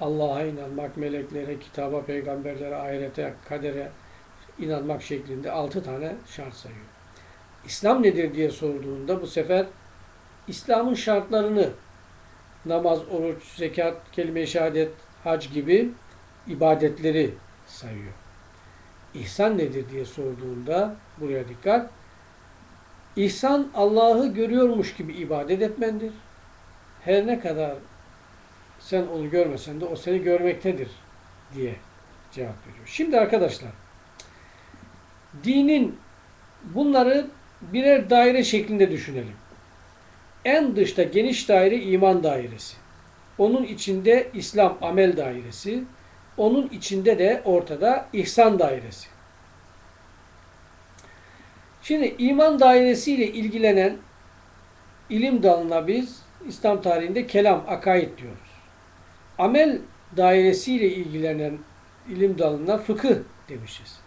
Allah'a inanmak, meleklere, kitaba, peygamberlere, ahirete, kadere inanmak şeklinde altı tane şart sayıyor. İslam nedir diye sorduğunda bu sefer İslam'ın şartlarını namaz, oruç, zekat, kelime-i şehadet, hac gibi ibadetleri sayıyor. İhsan nedir diye sorduğunda buraya dikkat. İhsan Allah'ı görüyormuş gibi ibadet etmendir. Her ne kadar sen onu görmesen de o seni görmektedir diye cevap veriyor. Şimdi arkadaşlar dinin bunları birer daire şeklinde düşünelim. En dışta geniş daire iman dairesi. Onun içinde İslam amel dairesi. Onun içinde de ortada ihsan dairesi. Şimdi iman dairesiyle ilgilenen ilim dalına biz İslam tarihinde kelam, akaid diyoruz. Amel dairesiyle ilgilenen ilim dalına fıkıh demişiz.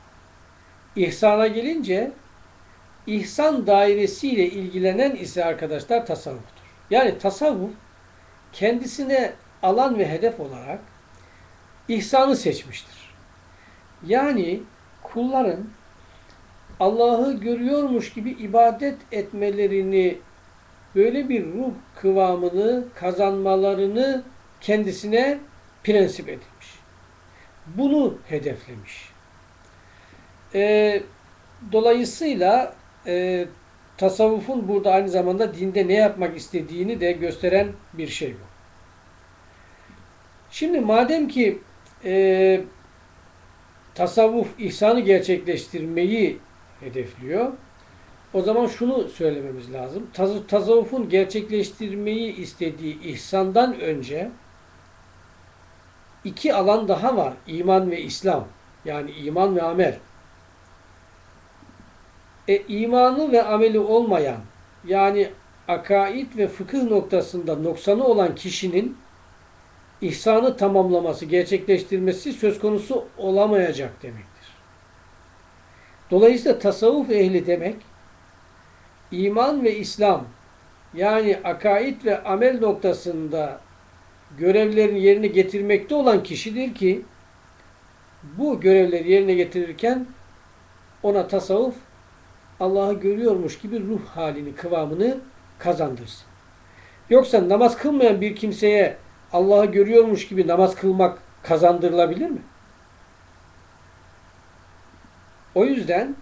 İhsana gelince ihsan dairesiyle ilgilenen ise arkadaşlar tasavvuftur. Yani tasavvuf kendisine alan ve hedef olarak ihsanı seçmiştir. Yani kulların Allah'ı görüyormuş gibi ibadet etmelerini böyle bir ruh kıvamını kazanmalarını kendisine prensip edilmiş. Bunu hedeflemiş. E, dolayısıyla e, tasavvufun burada aynı zamanda dinde ne yapmak istediğini de gösteren bir şey bu. Şimdi madem ki e, tasavvuf ihsanı gerçekleştirmeyi hedefliyor, o zaman şunu söylememiz lazım. Taz tasavvufun gerçekleştirmeyi istediği ihsandan önce iki alan daha var. İman ve İslam. Yani iman ve amel. E, imanı ve ameli olmayan yani akaid ve fıkıh noktasında noksanı olan kişinin ihsanı tamamlaması, gerçekleştirmesi söz konusu olamayacak demektir. Dolayısıyla tasavvuf ehli demek iman ve İslam yani akaid ve amel noktasında görevlerini yerine getirmekte olan kişidir ki bu görevleri yerine getirirken ona tasavvuf Allah'ı görüyormuş gibi ruh halini, kıvamını kazandırsın. Yoksa namaz kılmayan bir kimseye Allah'ı görüyormuş gibi namaz kılmak kazandırılabilir mi? O yüzden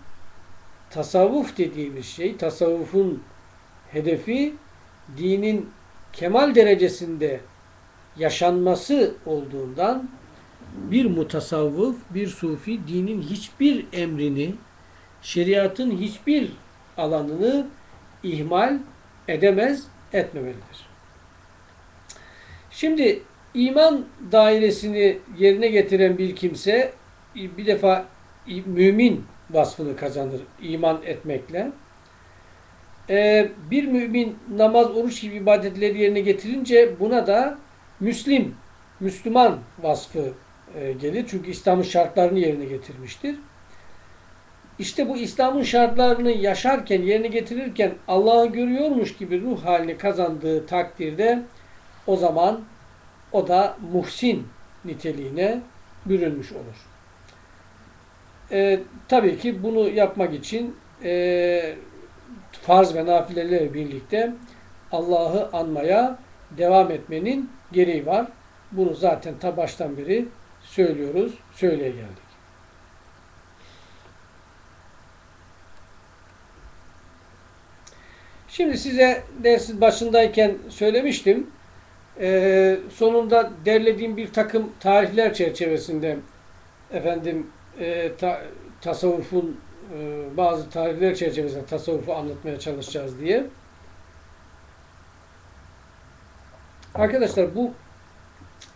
tasavvuf dediğimiz şey, tasavvufun hedefi dinin kemal derecesinde yaşanması olduğundan bir mutasavvıf, bir sufi dinin hiçbir emrini, şeriatın hiçbir alanını ihmal edemez, etmemelidir. Şimdi iman dairesini yerine getiren bir kimse bir defa mümin vasfını kazanır iman etmekle. Ee, bir mümin namaz, oruç gibi ibadetleri yerine getirince buna da Müslim, Müslüman vasfı e, gelir. Çünkü İslam'ın şartlarını yerine getirmiştir. İşte bu İslam'ın şartlarını yaşarken, yerine getirirken Allah'ı görüyormuş gibi ruh halini kazandığı takdirde o zaman o da muhsin niteliğine bürünmüş olur. E, tabii ki bunu yapmak için e, farz ve nafilelerle birlikte Allah'ı anmaya devam etmenin gereği var. Bunu zaten ta baştan beri söylüyoruz, söyleye geldik. Şimdi size dersin başındayken söylemiştim. Ee, sonunda derlediğim bir takım tarihler çerçevesinde efendim e, ta, tasavvufun e, bazı tarihler çerçevesinde tasavvufu anlatmaya çalışacağız diye. Arkadaşlar bu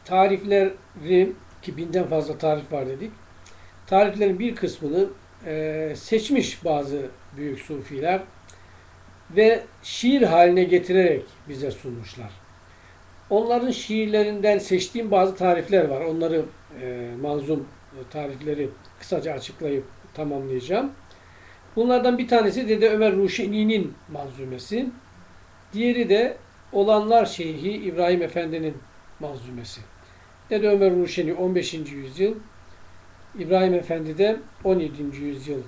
tarifleri ki binden fazla tarif var dedik. tariflerin bir kısmını e, seçmiş bazı büyük sufiler ve şiir haline getirerek bize sunmuşlar. Onların şiirlerinden seçtiğim bazı tarifler var. Onları e, manzum tarifleri kısaca açıklayıp tamamlayacağım. Bunlardan bir tanesi Dede Ömer Ruşeni'nin manzumesi. Diğeri de Olanlar Şeyhi İbrahim Efendi'nin manzumesi. Dede Ömer Ruşeni 15. yüzyıl, İbrahim Efendi de 17. yüzyıl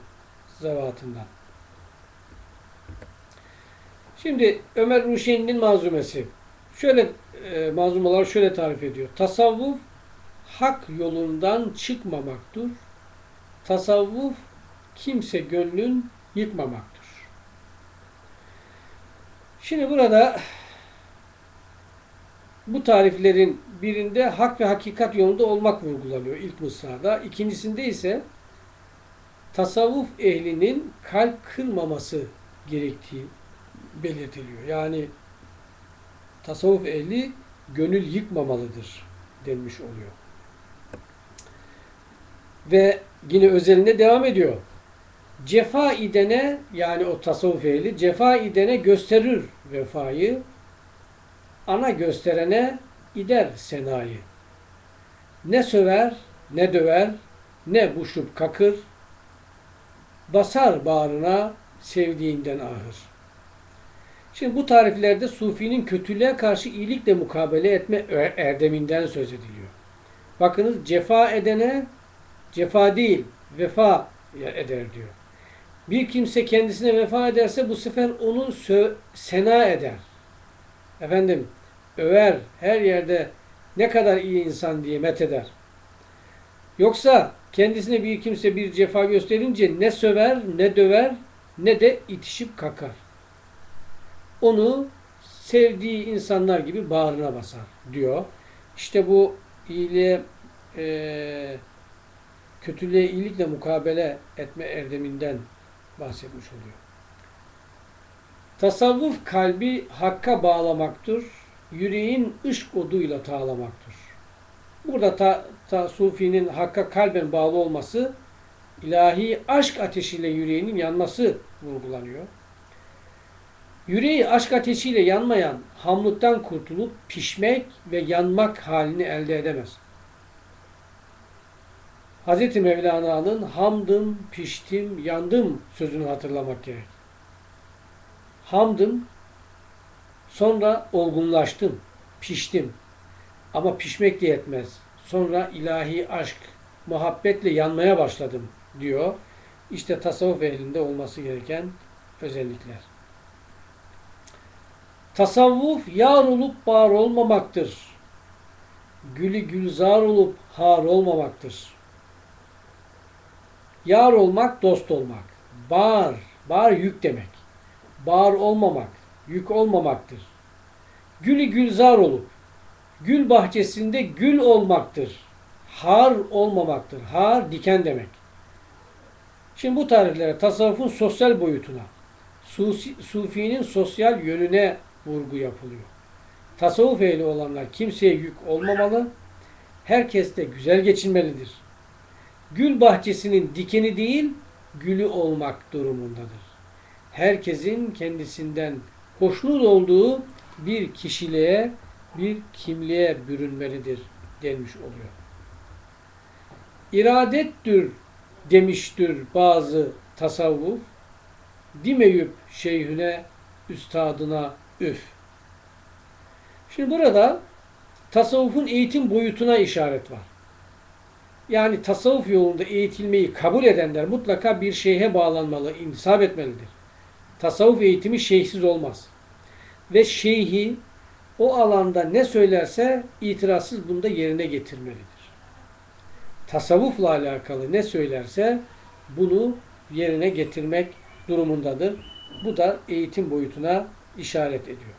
zevatından. Şimdi Ömer Ruşeni'nin manzumesi. Şöyle e, manzumalar şöyle tarif ediyor. Tasavvuf hak yolundan çıkmamaktır. Tasavvuf kimse gönlün yıkmamaktır. Şimdi burada bu tariflerin birinde hak ve hakikat yolunda olmak vurgulanıyor ilk mısrada. İkincisinde ise tasavvuf ehlinin kalp kırmaması gerektiği belirtiliyor. Yani tasavvuf ehli gönül yıkmamalıdır denmiş oluyor. Ve yine özelinde devam ediyor. Cefa idene yani o tasavvuf ehli cefa idene gösterir vefayı ana gösterene ider senayı. Ne söver ne döver ne buşup kakır basar bağrına sevdiğinden ahır. Şimdi bu tariflerde Sufi'nin kötülüğe karşı iyilikle mukabele etme erdeminden söz ediliyor. Bakınız cefa edene cefa değil vefa eder diyor. Bir kimse kendisine vefa ederse bu sefer onu sena eder. Efendim över, her yerde ne kadar iyi insan diye met eder. Yoksa kendisine bir kimse bir cefa gösterince ne söver, ne döver, ne de itişip kakar. Onu sevdiği insanlar gibi bağrına basar diyor. İşte bu iyiliğe e, kötülüğe iyilikle mukabele etme erdeminden bahsetmiş oluyor. Tasavvuf kalbi hakka bağlamaktır. Yüreğin ışk oduyla tağlamaktır. Burada ta, ta Sufi'nin hakka kalben bağlı olması ilahi aşk ateşiyle yüreğinin yanması vurgulanıyor. Yüreği aşk ateşiyle yanmayan hamlıktan kurtulup pişmek ve yanmak halini elde edemez. Hz. Mevlana'nın hamdım, piştim, yandım sözünü hatırlamak gerek. Hamdım, sonra olgunlaştım, piştim. Ama pişmek de yetmez. Sonra ilahi aşk, muhabbetle yanmaya başladım diyor. İşte tasavvuf ehlinde olması gereken özellikler. Tasavvuf yar olup bar olmamaktır. Gülü gülzar olup har olmamaktır. Yar olmak, dost olmak. Bar, bar yük demek. Bar olmamak, yük olmamaktır. Gülü gülzar olup, gül bahçesinde gül olmaktır. Har olmamaktır. Har diken demek. Şimdi bu tariflere tasavvufun sosyal boyutuna, Sufi, Sufi'nin sosyal yönüne vurgu yapılıyor. Tasavvuf ehli olanlar kimseye yük olmamalı, herkes de güzel geçinmelidir. Gül bahçesinin dikeni değil, gülü olmak durumundadır. Herkesin kendisinden hoşnut olduğu bir kişiliğe, bir kimliğe bürünmelidir denmiş oluyor. İradettür demiştir bazı tasavvuf, dimeyüp şeyhüne, üstadına üf. Şimdi burada tasavvufun eğitim boyutuna işaret var. Yani tasavvuf yolunda eğitilmeyi kabul edenler mutlaka bir şeyhe bağlanmalı, intisap etmelidir. Tasavvuf eğitimi şeyhsiz olmaz. Ve şeyhi o alanda ne söylerse itirazsız bunda yerine getirmelidir. Tasavvufla alakalı ne söylerse bunu yerine getirmek durumundadır. Bu da eğitim boyutuna işaret ediyor.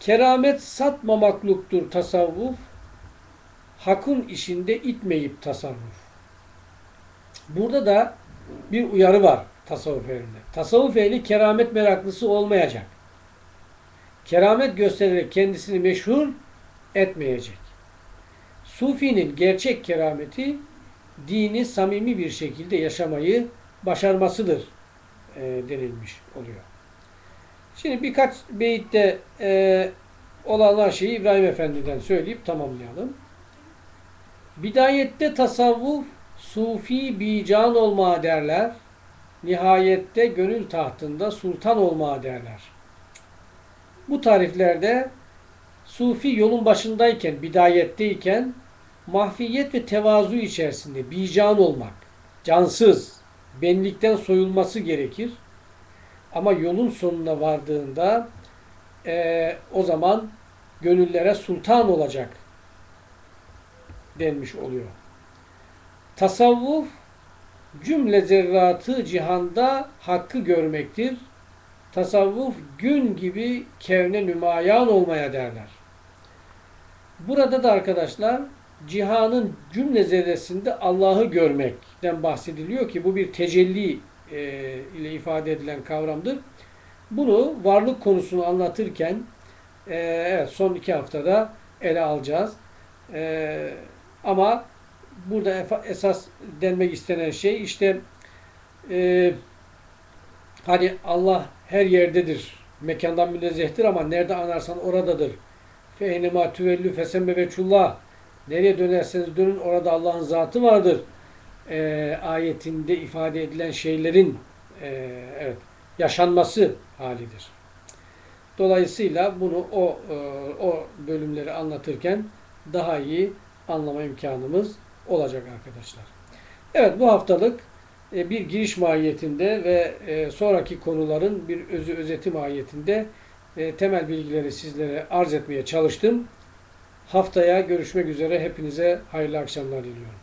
Keramet satmamakluktur tasavvuf, hakun işinde itmeyip tasarruf. Burada da bir uyarı var tasavvuf ehlinde. Tasavvuf ehli keramet meraklısı olmayacak. Keramet göstererek kendisini meşhur etmeyecek. Sufinin gerçek kerameti dini samimi bir şekilde yaşamayı başarmasıdır e, denilmiş oluyor. Şimdi birkaç beyitte e, olan şeyi İbrahim Efendi'den söyleyip tamamlayalım. Bidayette tasavvuf, sufi bican olma derler. Nihayette gönül tahtında sultan olma derler. Bu tariflerde sufi yolun başındayken, bidayetteyken mahfiyet ve tevazu içerisinde bican olmak, cansız, benlikten soyulması gerekir. Ama yolun sonuna vardığında e, o zaman gönüllere sultan olacak denmiş oluyor. Tasavvuf cümle zerratı cihanda hakkı görmektir. Tasavvuf gün gibi kevne nümayan olmaya derler. Burada da arkadaşlar cihanın cümle zerresinde Allah'ı görmekten bahsediliyor ki bu bir tecelli e, ile ifade edilen kavramdır. Bunu varlık konusunu anlatırken e, evet son iki haftada ele alacağız. E, ama burada esas denmek istenen şey işte e, hani Allah her yerdedir. Mekandan münezzehtir ama nerede anarsan oradadır. Fehnema tüvellü fesemme veçullah. Nereye dönerseniz dönün orada Allah'ın zatı vardır. E, ayetinde ifade edilen şeylerin e, evet yaşanması halidir. Dolayısıyla bunu o e, o bölümleri anlatırken daha iyi anlama imkanımız olacak arkadaşlar. Evet bu haftalık e, bir giriş mahiyetinde ve e, sonraki konuların bir özü özeti mahiyetinde temel bilgileri sizlere arz etmeye çalıştım. Haftaya görüşmek üzere. Hepinize hayırlı akşamlar diliyorum.